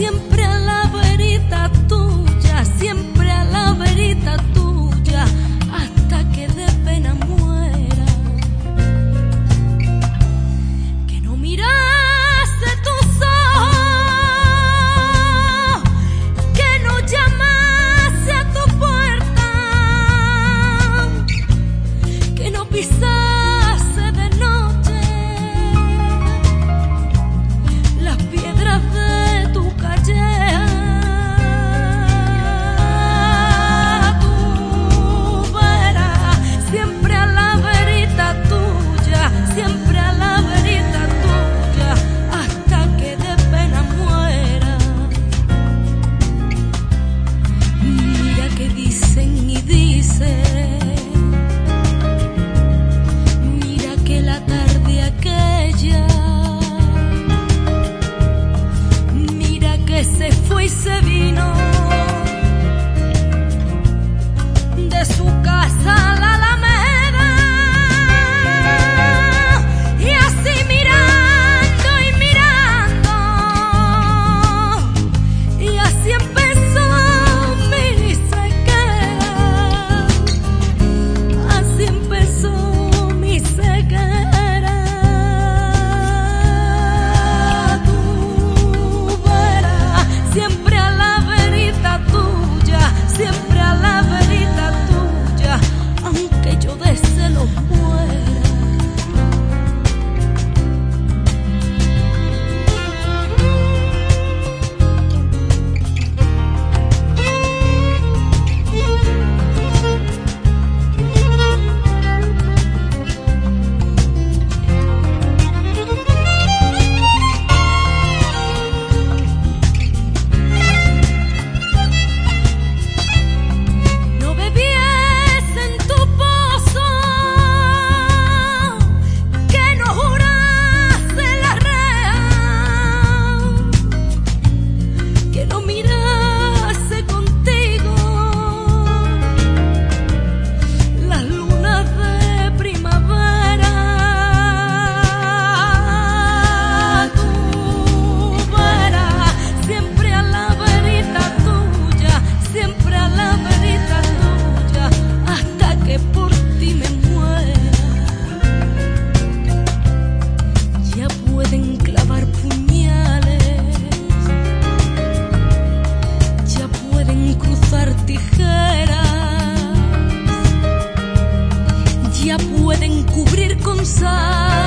siempre ser. pueden cubrir con sal.